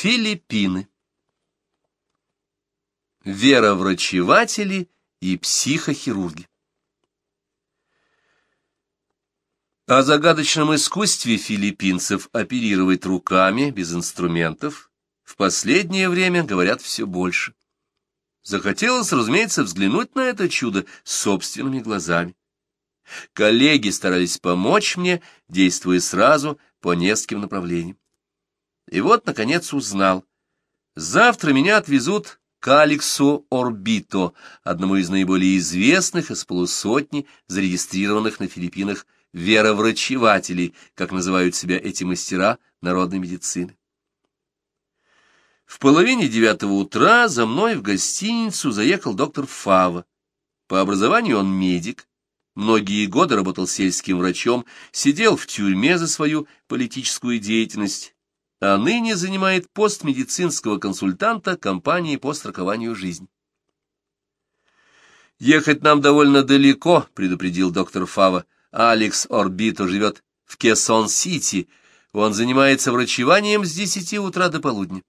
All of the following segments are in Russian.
Филиппины. Вероврачеватели и психохирурги. О загадочном искусстве филиппинцев оперировать руками, без инструментов, в последнее время говорят все больше. Захотелось, разумеется, взглянуть на это чудо собственными глазами. Коллеги старались помочь мне, действуя сразу по нескольким направлениям. И вот, наконец, узнал. Завтра меня отвезут к Алексу Орбито, одному из наиболее известных из полусотни зарегистрированных на Филиппинах вероврачевателей, как называют себя эти мастера народной медицины. В половине девятого утра за мной в гостиницу заехал доктор Фава. По образованию он медик, многие годы работал сельским врачом, сидел в тюрьме за свою политическую деятельность, а ныне занимает пост медицинского консультанта компании по страхованию жизни. «Ехать нам довольно далеко», — предупредил доктор Фава. «Алекс Орбито живет в Кессон-Сити. Он занимается врачеванием с десяти утра до полудня.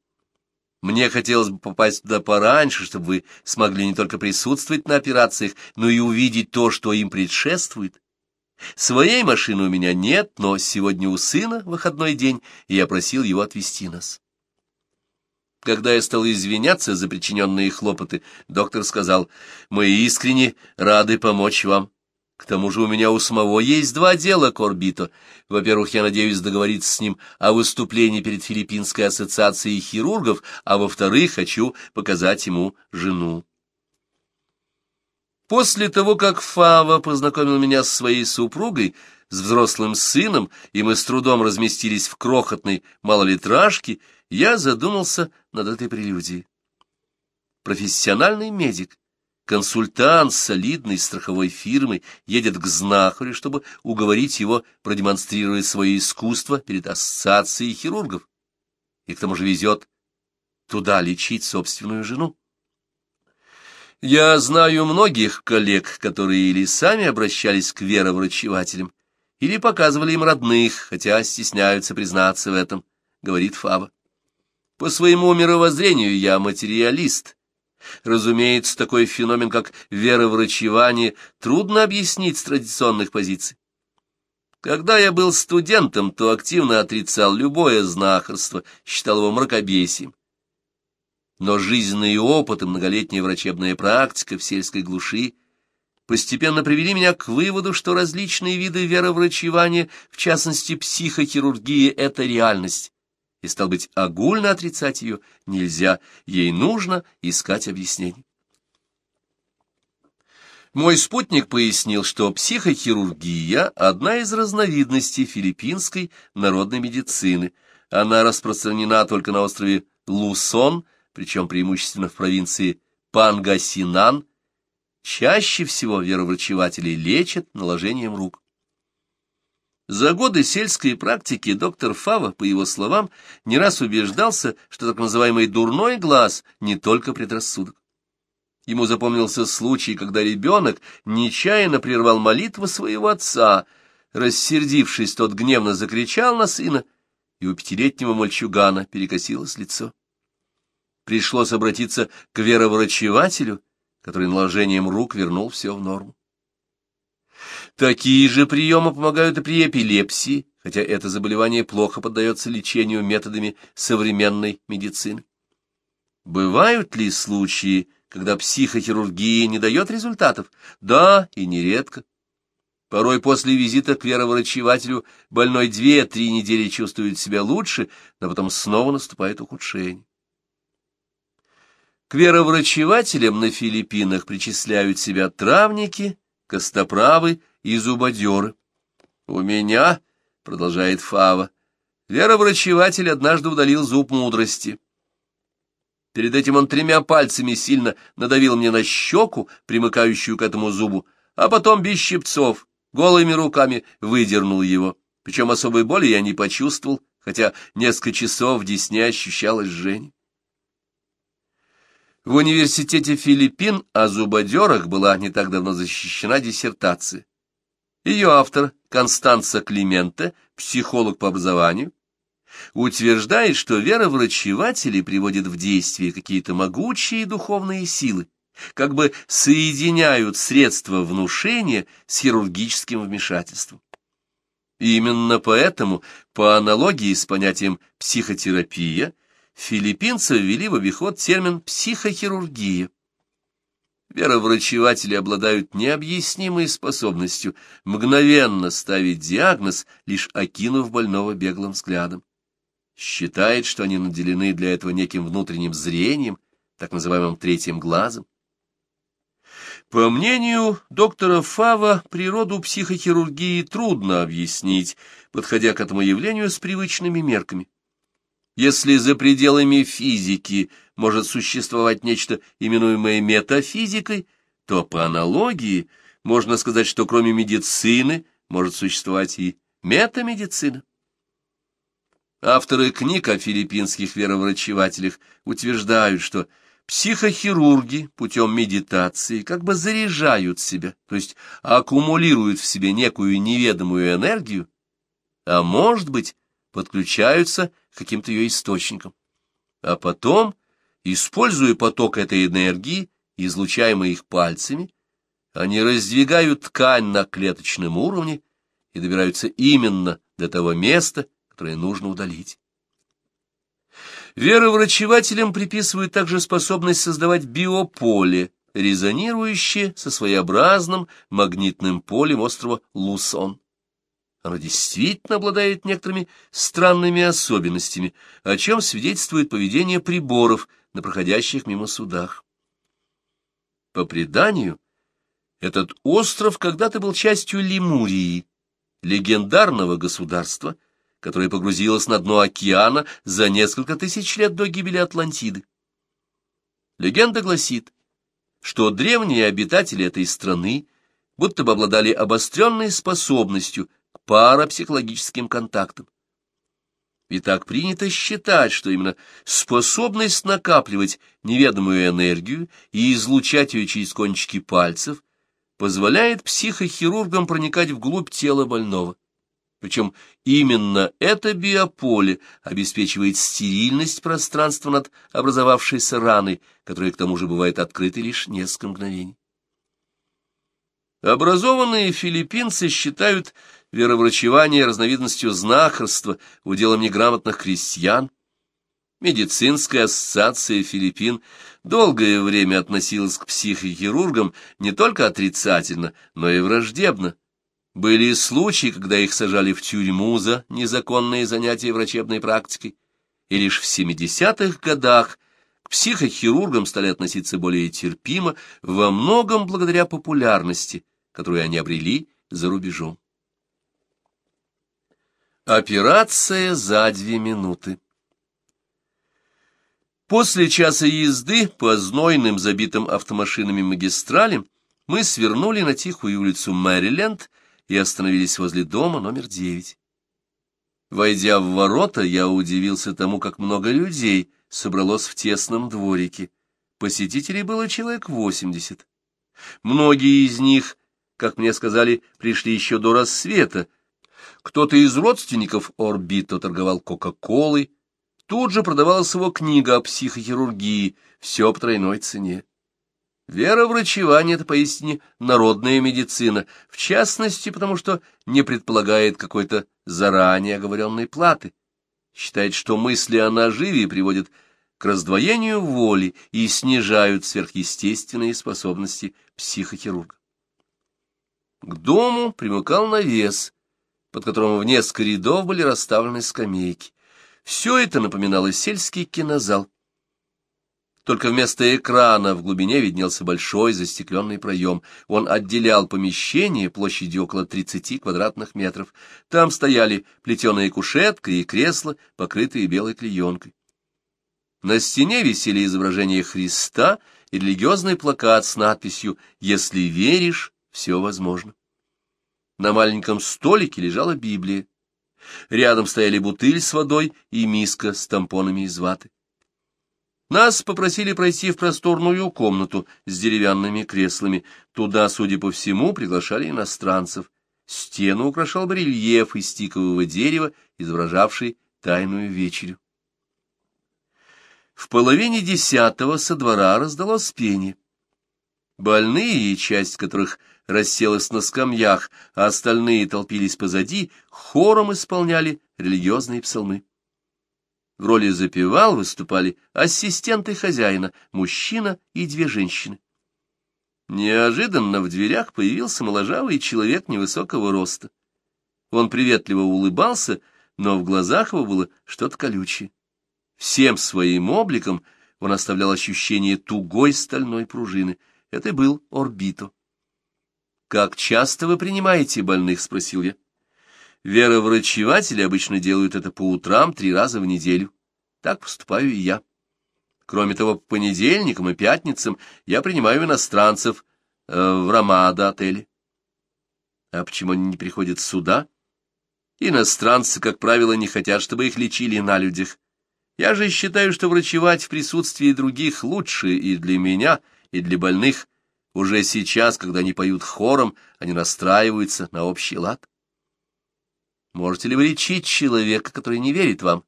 Мне хотелось бы попасть туда пораньше, чтобы вы смогли не только присутствовать на операциях, но и увидеть то, что им предшествует. Своей машины у меня нет, но сегодня у сына выходной день, и я просил его отвезти нас. Когда я стал извиняться за причиненные хлопоты, доктор сказал, «Мы искренне рады помочь вам. К тому же у меня у самого есть два дела Корбито. Во-первых, я надеюсь договориться с ним о выступлении перед Филиппинской ассоциацией хирургов, а во-вторых, хочу показать ему жену». После того, как Фава познакомил меня с своей супругой, с взрослым сыном, и мы с трудом разместились в крохотной малолитражке, я задумался над этой прелюдией. Профессиональный медик, консультант солидной страховой фирмы едет к знахарю, чтобы уговорить его продемонстрировать свое искусство перед ассоциацией хирургов, и к тому же везет туда лечить собственную жену. Я знаю многих коллег, которые или сами обращались к вероврачевателям, или показывали им родных, хотя стесняются признаться в этом, — говорит Фаба. По своему мировоззрению я материалист. Разумеется, такой феномен, как вероврачевание, трудно объяснить с традиционных позиций. Когда я был студентом, то активно отрицал любое знахарство, считал его мракобесием но жизненный опыт и многолетняя врачебная практика в сельской глуши постепенно привели меня к выводу, что различные виды вероврачевания, в частности психохирургия, — это реальность, и, стал быть, огульно отрицать ее нельзя, ей нужно искать объяснений. Мой спутник пояснил, что психохирургия – одна из разновидностей филиппинской народной медицины. Она распространена только на острове Лусон – причем преимущественно в провинции Пангасинан, чаще всего вероврачевателей лечат наложением рук. За годы сельской практики доктор Фава, по его словам, не раз убеждался, что так называемый дурной глаз не только предрассудок. Ему запомнился случай, когда ребенок нечаянно прервал молитву своего отца. Рассердившись, тот гневно закричал на сына, и у пятилетнего мальчугана перекосилось лицо пришлось обратиться к вероврачевателю, который наложением рук вернул все в норму. Такие же приемы помогают и при эпилепсии, хотя это заболевание плохо поддается лечению методами современной медицины. Бывают ли случаи, когда психохирургия не дает результатов? Да, и нередко. Порой после визита к вероврачевателю больной две-три недели чувствует себя лучше, но потом снова наступает ухудшение. К вероврачевателям на Филиппинах причисляют себя травники, костоправы и зубодеры. «У меня, — продолжает Фава, — вероврачеватель однажды удалил зуб мудрости. Перед этим он тремя пальцами сильно надавил мне на щеку, примыкающую к этому зубу, а потом без щипцов, голыми руками выдернул его. Причем особой боли я не почувствовал, хотя несколько часов в десне ощущалось жжение. В университете Филиппин о зубодерах была не так давно защищена диссертация. Ее автор, Констанца Клименте, психолог по образованию, утверждает, что вера врачевателей приводит в действие какие-то могучие духовные силы, как бы соединяют средства внушения с хирургическим вмешательством. Именно поэтому, по аналогии с понятием «психотерапия», филиппинцы ввели в обиход термин «психохирургия». Вероврачеватели обладают необъяснимой способностью мгновенно ставить диагноз, лишь окинув больного беглым взглядом. Считает, что они наделены для этого неким внутренним зрением, так называемым третьим глазом. По мнению доктора Фава, природу психохирургии трудно объяснить, подходя к этому явлению с привычными мерками. Если за пределами физики может существовать нечто, именуемое метафизикой, то по аналогии можно сказать, что кроме медицины может существовать и метамедицина. Авторы книг о филиппинских вероврачевателях утверждают, что Психохирурги путем медитации как бы заряжают себя, то есть аккумулируют в себе некую неведомую энергию, а может быть, подключаются каким-то ее источникам. А потом, используя поток этой энергии, излучаемой их пальцами, они раздвигают ткань на клеточном уровне и добираются именно до того места, которое нужно удалить. Вероврачевателям приписывают также способность создавать биополе, резонирующее со своеобразным магнитным полем острова Лусон. Оно действительно обладает некоторыми странными особенностями, о чем свидетельствует поведение приборов на проходящих мимо судах. По преданию, этот остров когда-то был частью Лемурии, легендарного государства – которая погрузилась на дно океана за несколько тысяч лет до гибели Атлантиды. Легенда гласит, что древние обитатели этой страны будто бы обладали обостренной способностью парапсихологическим контактам. И так принято считать, что именно способность накапливать неведомую энергию и излучать ее через кончики пальцев позволяет психохирургам проникать вглубь тела больного. Причем именно это биополе обеспечивает стерильность пространства над образовавшейся раной, которая к тому же бывает открытой лишь несколько мгновений. Образованные филиппинцы считают вероврачевание разновидностью знахарства, уделом неграмотных крестьян. Медицинская ассоциация Филиппин долгое время относилась к психохирургам не только отрицательно, но и враждебно. Были случаи, когда их сажали в тюрьму за незаконные занятия врачебной практикой, и лишь в 70-х годах психохирургам стали относиться более терпимо, во многом благодаря популярности, которую они обрели за рубежом. Операция за две минуты После часа езды по знойным забитым автомашинами магистралям мы свернули на тихую улицу Мэриленд и остановились возле дома номер девять. Войдя в ворота, я удивился тому, как много людей собралось в тесном дворике. Посетителей было человек восемьдесят. Многие из них, как мне сказали, пришли еще до рассвета. Кто-то из родственников Орбито торговал Кока-Колой. Тут же продавалась его книга о психохирургии, все по тройной цене. Вера врачевания — это поистине народная медицина, в частности, потому что не предполагает какой-то заранее оговоренной платы. Считает, что мысли о наживе приводят к раздвоению воли и снижают сверхъестественные способности психохирурга. К дому примыкал навес, под которым в несколько рядов были расставлены скамейки. Все это напоминало сельский кинозал. Только вместо экрана в глубине виднелся большой застекленный проем. Он отделял помещение площадью около 30 квадратных метров. Там стояли плетеная кушетка и кресла, покрытые белой клеенкой. На стене висели изображения Христа и религиозный плакат с надписью «Если веришь, все возможно». На маленьком столике лежала Библия. Рядом стояли бутыль с водой и миска с тампонами из ваты. Нас попросили пройти в просторную комнату с деревянными креслами. Туда, судя по всему, приглашали иностранцев. Стену украшал барельеф из тикового дерева, изображавший тайную вечерю. В половине десятого со двора раздалось пение. Больные, часть которых расселась на скамьях, а остальные толпились позади, хором исполняли религиозные псалмы. В роли запевал выступали ассистенты хозяина, мужчина и две женщины. Неожиданно в дверях появился моложавый человек невысокого роста. Он приветливо улыбался, но в глазах его было что-то колючее. Всем своим обликом он оставлял ощущение тугой стальной пружины. Это был Орбито. «Как часто вы принимаете больных?» — спросил я. Вероврачеватели обычно делают это по утрам три раза в неделю. Так поступаю и я. Кроме того, по понедельникам и пятницам я принимаю иностранцев э, в Ромада-отеле. А почему они не приходят сюда? Иностранцы, как правило, не хотят, чтобы их лечили на людях. Я же считаю, что врачевать в присутствии других лучше и для меня, и для больных. Уже сейчас, когда они поют хором, они настраиваются на общий лад. Можете ли вы лечить человека, который не верит вам?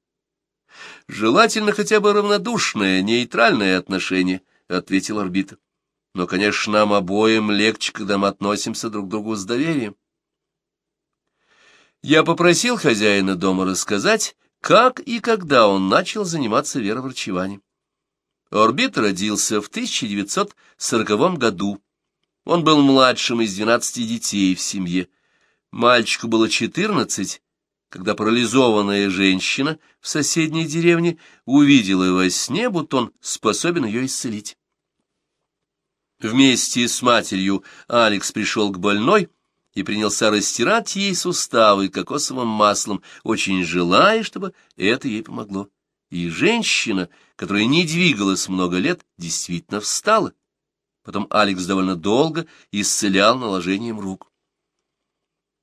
Желательно хотя бы равнодушное, нейтральное отношение, — ответил орбита. Но, конечно, нам обоим легче, когда мы относимся друг к другу с доверием. Я попросил хозяина дома рассказать, как и когда он начал заниматься вероврачеванием. Орбит родился в 1940 году. Он был младшим из двенадцати детей в семье. Мальчику было четырнадцать, когда парализованная женщина в соседней деревне увидела во сне, будто он способен ее исцелить. Вместе с матерью Алекс пришел к больной и принялся растирать ей суставы кокосовым маслом, очень желая, чтобы это ей помогло. И женщина, которая не двигалась много лет, действительно встала. Потом Алекс довольно долго исцелял наложением рук.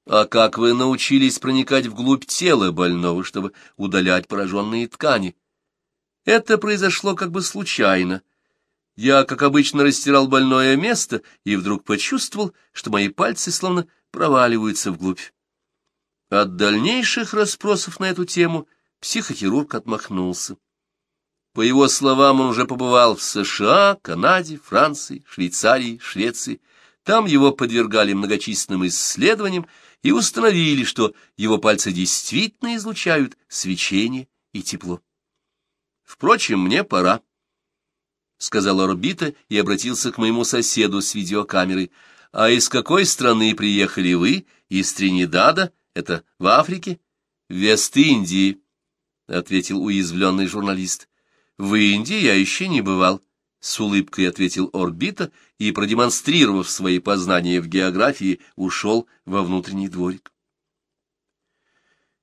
А как вы научились проникать вглубь тела больного, чтобы удалять пораженные ткани? Это произошло как бы случайно. Я, как обычно, растирал больное место и вдруг почувствовал, что мои пальцы словно проваливаются вглубь. От дальнейших расспросов на эту тему психохирург отмахнулся. По его словам, он уже побывал в США, Канаде, Франции, Швейцарии, Швеции. Там его подвергали многочисленным исследованиям, и установили, что его пальцы действительно излучают свечение и тепло. Впрочем, мне пора, — сказал орбита и обратился к моему соседу с видеокамерой. — А из какой страны приехали вы? Из Тринидада? Это в Африке? — В Вест-Индии, — ответил уязвленный журналист. — В Индии я еще не бывал. — с улыбкой ответил Орбита и, продемонстрировав свои познания в географии, ушел во внутренний дворик.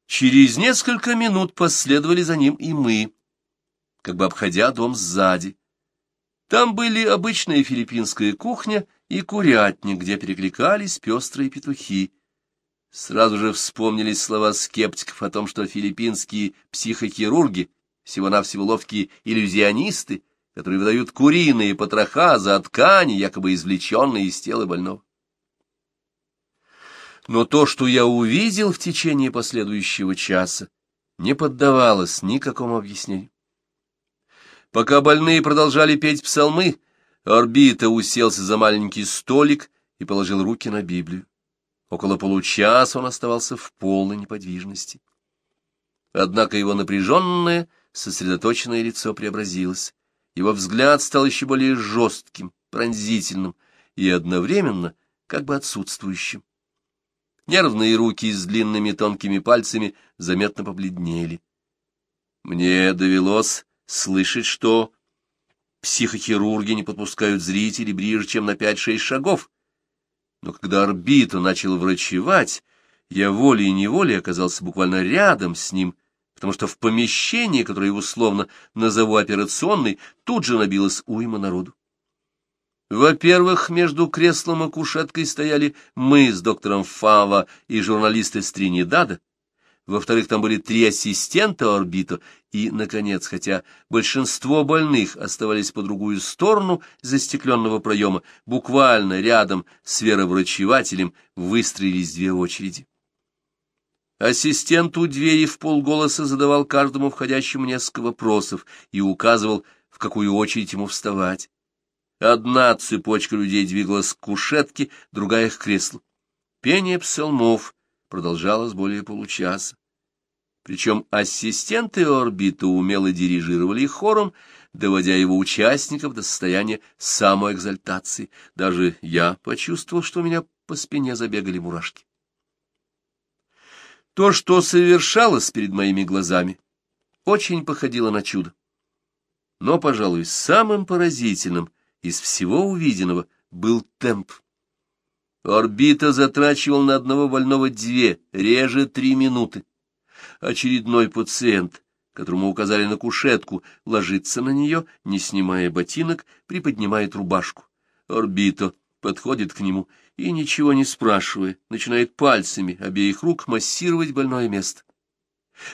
Через несколько минут последовали за ним и мы, как бы обходя дом сзади. Там были обычная филиппинская кухня и курятник, где перекликались пестрые петухи. Сразу же вспомнились слова скептиков о том, что филиппинские психохирурги всего-навсего ловкие иллюзионисты — которые выдают куриные потроха за ткани, якобы извлеченные из тела больного. Но то, что я увидел в течение последующего часа, не поддавалось никакому объяснению. Пока больные продолжали петь псалмы, орбита уселся за маленький столик и положил руки на Библию. Около получаса он оставался в полной неподвижности. Однако его напряженное, сосредоточенное лицо преобразилось. Его взгляд стал еще более жестким, пронзительным и одновременно как бы отсутствующим. Нервные руки с длинными тонкими пальцами заметно побледнели. Мне довелось слышать, что психохирурги не подпускают зрителей ближе, чем на пять-шесть шагов. Но когда орбиту начал врачевать, я волей-неволей оказался буквально рядом с ним — потому что в помещении, которое условно назову операционной, тут же набилось уйма народу. Во-первых, между креслом и кушеткой стояли мы с доктором Фава и журналисты с Тринидада. Во-вторых, там были три ассистента орбита. И, наконец, хотя большинство больных оставались по другую сторону застекленного проема, буквально рядом с вероврачевателем выстроились две очереди. Ассистент у двери в полголоса задавал каждому входящему несколько вопросов и указывал, в какую очередь ему вставать. Одна цепочка людей двигалась к кушетке, другая — к креслу. Пение псалмов продолжалось более получаса. Причем ассистенты орбита умело дирижировали хором, доводя его участников до состояния самоэкзальтации. Даже я почувствовал, что у меня по спине забегали мурашки. То, что совершалось перед моими глазами, очень походило на чудо. Но, пожалуй, самым поразительным из всего увиденного был темп. Орбита затрачивал на одного больного две, реже три минуты. Очередной пациент, которому указали на кушетку, ложится на нее, не снимая ботинок, приподнимает рубашку. Орбито подходит к нему и, ничего не спрашивая, начинает пальцами обеих рук массировать больное место.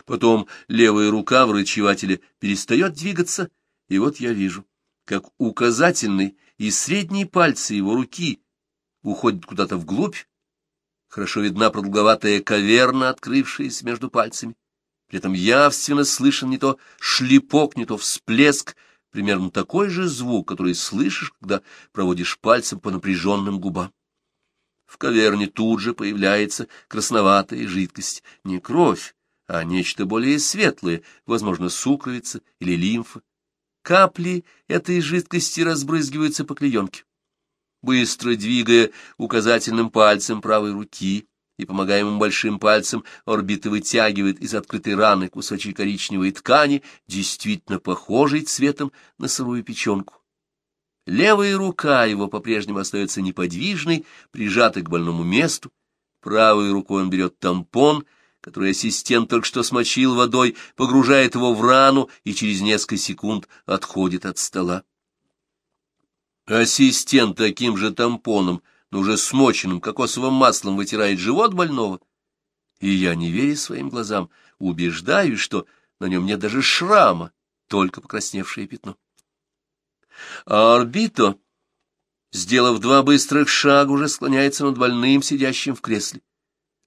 Потом левая рука врачевателя перестает двигаться, и вот я вижу, как указательный и средний пальцы его руки уходят куда-то вглубь, хорошо видна продолговатая каверна, открывшаяся между пальцами. При этом явственно слышен не то шлепок, не то всплеск, примерно такой же звук, который слышишь, когда проводишь пальцем по напряженным губам. В каверне тут же появляется красноватая жидкость, не кровь, а нечто более светлое, возможно, сукровица или лимфа. Капли этой жидкости разбрызгиваются по клеенке. Быстро двигая указательным пальцем правой руки, и помогаемым большим пальцем орбита вытягивает из открытой раны кусочек коричневой ткани, действительно похожий цветом на сырую печенку. Левая рука его по-прежнему остается неподвижной, прижатой к больному месту. Правой рукой он берет тампон, который ассистент только что смочил водой, погружает его в рану и через несколько секунд отходит от стола. Ассистент таким же тампоном но уже смоченным кокосовым маслом вытирает живот больного, и я, не веря своим глазам, убеждаюсь, что на нем нет даже шрама, только покрасневшее пятно. А орбито, сделав два быстрых шага, уже склоняется над больным, сидящим в кресле.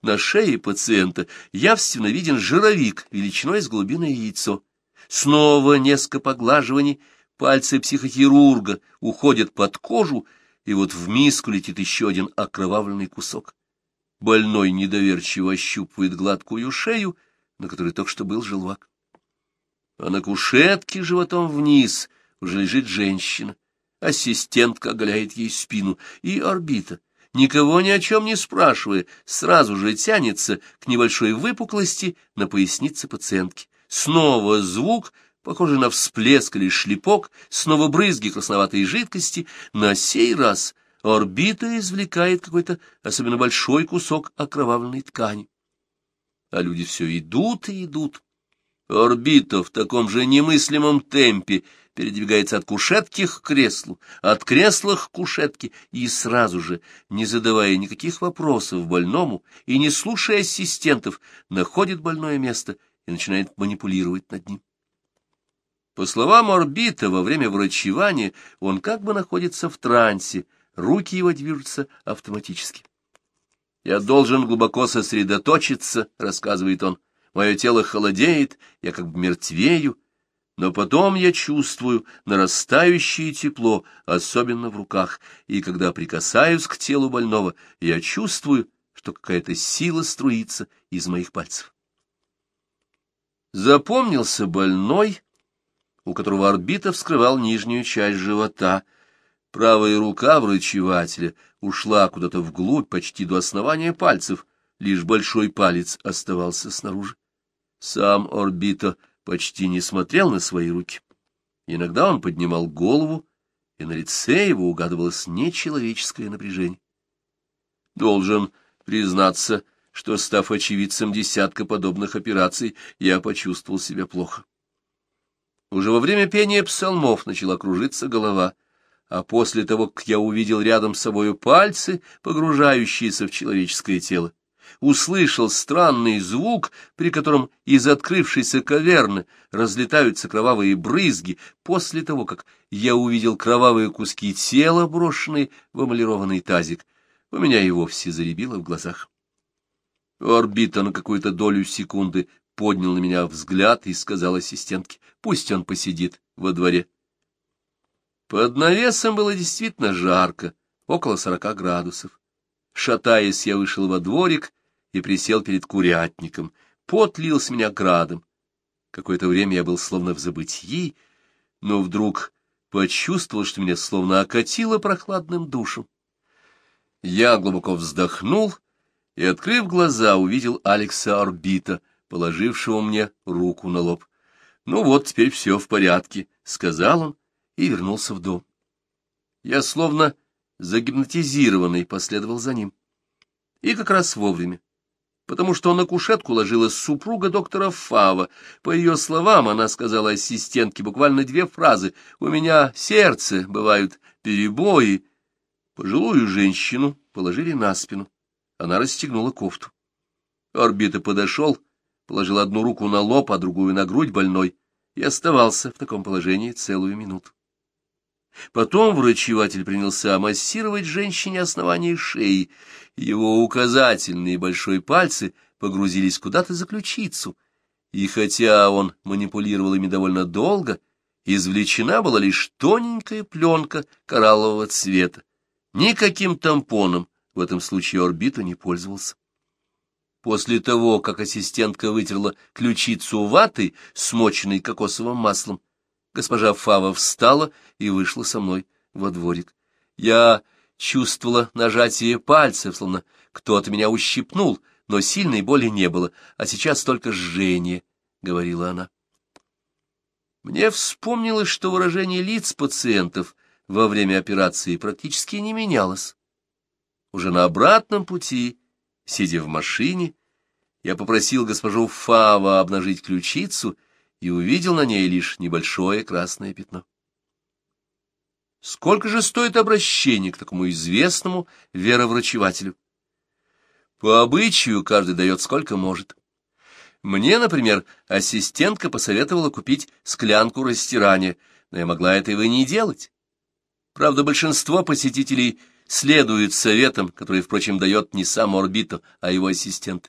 На шее пациента явственно виден жировик величиной с глубины яйцо. Снова несколько поглаживаний, пальцы психохирурга уходят под кожу, и вот в миску летит еще один окровавленный кусок. Больной недоверчиво ощупывает гладкую шею, на которой только что был желвак. А на кушетке животом вниз уже лежит женщина. Ассистентка оголяет ей спину, и орбита, никого ни о чем не спрашивая, сразу же тянется к небольшой выпуклости на пояснице пациентки. Снова звук, похожий на всплеск или шлепок, снова брызги красноватой жидкости, на сей раз орбита извлекает какой-то особенно большой кусок окровавленной ткани. А люди все идут и идут. Орбита в таком же немыслимом темпе передвигается от кушетки к креслу, от кресла к кушетке, и сразу же, не задавая никаких вопросов больному и не слушая ассистентов, находит больное место и начинает манипулировать над ним. По словам орбита, во время врачевания он как бы находится в трансе, руки его движутся автоматически. «Я должен глубоко сосредоточиться», — рассказывает он. «Мое тело холодеет, я как бы мертвею, но потом я чувствую нарастающее тепло, особенно в руках, и когда прикасаюсь к телу больного, я чувствую, что какая-то сила струится из моих пальцев». Запомнился больной, у которого орбита вскрывал нижнюю часть живота. Правая рука врачевателя ушла куда-то вглубь, почти до основания пальцев, лишь большой палец оставался снаружи. Сам орбита почти не смотрел на свои руки. Иногда он поднимал голову, и на лице его угадывалось нечеловеческое напряжение. Должен признаться, что, став очевидцем десятка подобных операций, я почувствовал себя плохо. Уже во время пения псалмов начала кружиться голова, а после того, как я увидел рядом с собою пальцы, погружающиеся в человеческое тело, услышал странный звук, при котором из открывшейся каверны разлетаются кровавые брызги, после того, как я увидел кровавые куски тела, брошенные в эмалированный тазик, у меня и вовсе заребило в глазах. Орбита на какую-то долю секунды поднял на меня взгляд и сказал ассистентке, пусть он посидит во дворе. Под навесом было действительно жарко, около сорока градусов. Шатаясь, я вышел во дворик и присел перед курятником. Пот лил с меня градом. Какое-то время я был словно в забытии, но вдруг почувствовал, что меня словно окатило прохладным душем. Я глубоко вздохнул и, открыв глаза, увидел Алекса Орбита, положившего мне руку на лоб. «Ну вот, теперь все в порядке», — сказал он и вернулся в дом. Я словно загипнотизированный последовал за ним. И как раз вовремя, потому что на кушетку ложилась супруга доктора Фава. По ее словам, она сказала ассистентке буквально две фразы «У меня сердце, бывают перебои». Пожилую женщину положили на спину. Она расстегнула кофту. Орбита подошел, положил одну руку на лоб, а другую на грудь больной, и оставался в таком положении целую минуту. Потом врачеватель принялся массировать женщине основание шеи. Его указательные большой пальцы погрузились куда-то за ключицу. И хотя он манипулировал ими довольно долго, извлечена была лишь тоненькая пленка кораллового цвета. Никаким тампоном в этом случае орбита не пользовался. После того, как ассистентка вытерла ключицу ватой, смоченной кокосовым маслом, Госпожа Фава встала и вышла со мной во дворик. Я чувствовала нажатие пальцев, словно кто-то меня ущипнул, но сильной боли не было, а сейчас только жжение, — говорила она. Мне вспомнилось, что выражение лиц пациентов во время операции практически не менялось. Уже на обратном пути, сидя в машине, я попросил госпожу Фава обнажить ключицу и увидел на ней лишь небольшое красное пятно. Сколько же стоит обращение к такому известному вероврачевателю? По обычаю каждый дает сколько может. Мне, например, ассистентка посоветовала купить склянку растирания, но я могла этого и не делать. Правда, большинство посетителей следует советам, которые, впрочем, дает не сам Орбито, а его ассистенты.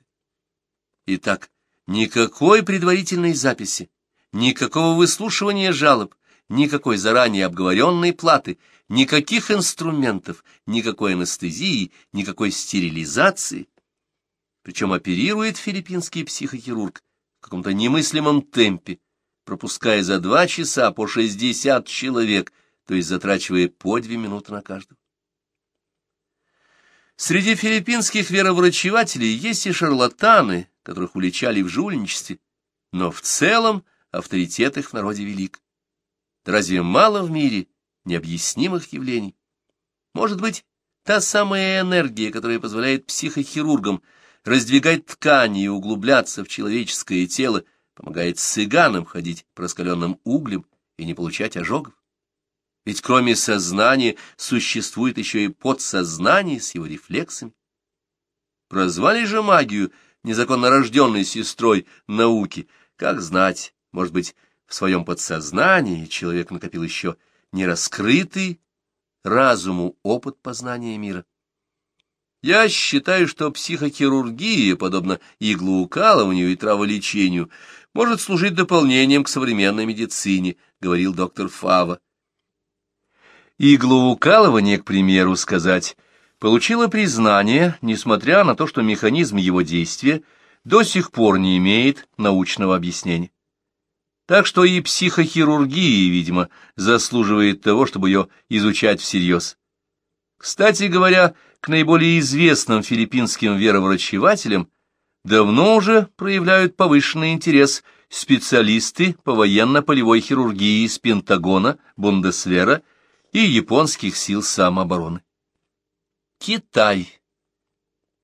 Итак, никакой предварительной записи, Никакого выслушивания жалоб, никакой заранее обговоренной платы, никаких инструментов, никакой анестезии, никакой стерилизации. Причем оперирует филиппинский психохирург в каком-то немыслимом темпе, пропуская за два часа по шестьдесят человек, то есть затрачивая по две минуты на каждого. Среди филиппинских вероврачевателей есть и шарлатаны, которых уличали в жульничестве, но в целом авторитет их в народе велик. разве мало в мире необъяснимых явлений? Может быть, та самая энергия, которая позволяет психохирургам раздвигать ткани и углубляться в человеческое тело, помогает цыганам ходить по раскаленным углям и не получать ожогов? Ведь кроме сознания существует еще и подсознание с его рефлексами. Прозвали же магию незаконно рожденной сестрой науки, как знать, может быть, в своем подсознании человек накопил еще нераскрытый разуму опыт познания мира. Я считаю, что психохирургия, подобно иглоукалыванию и траволечению, может служить дополнением к современной медицине, говорил доктор Фава. Иглоукалывание, к примеру, сказать, получило признание, несмотря на то, что механизм его действия до сих пор не имеет научного объяснения. Так что и психохирургия, видимо, заслуживает того, чтобы ее изучать всерьез. Кстати говоря, к наиболее известным филиппинским вероврачевателям давно уже проявляют повышенный интерес специалисты по военно-полевой хирургии из Пентагона, Бундесвера и японских сил самообороны. Китай